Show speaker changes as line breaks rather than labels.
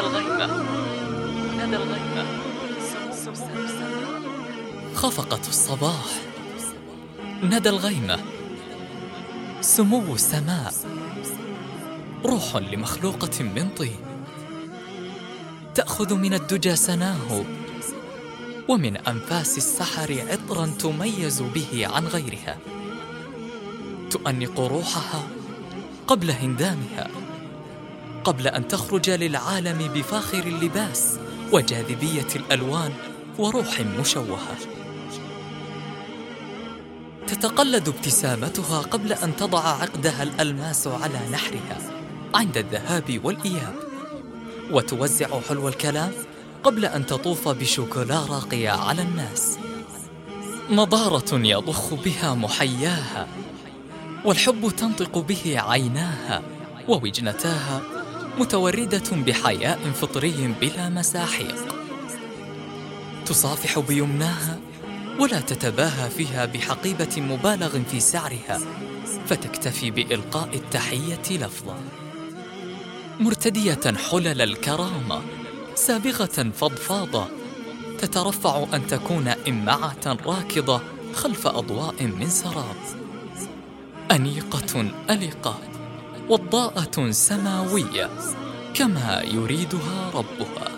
الغيمة ندى الغيمة خفقة الصباح. ندى الغيمة. سمو السماء. روح لمخلوقة من طين. تأخذ من الدجى سناه. ومن أنفاس السحر عطرا تميز به عن غيرها. تؤنق روحها قبل هندامها. قبل أن تخرج للعالم بفاخر اللباس وجاذبية الألوان وروح مشوهة. تتقلد ابتسامتها قبل أن تضع عقدها الألماس على نحرها عند الذهاب والإياب. وتوزع حلو الكلام قبل أن تطوف بشوكولا راقية على الناس. نضارة يضخ بها محياها والحب تنطق به عيناها ووجنتاها متوردة بحياء فطري بلا مساحيق. تصافح بيمناها ولا تتباهى فيها بحقيبة مبالغ في سعرها فتكتفي بإلقاء التحية لفظا. مرتدية حلل الكرامة سابغة فضفاضة تترفع أن تكون إمعة راكضة خلف أضواء من سراب. أنيقة ألقة وضاءة سماوية كما يريدها ربها.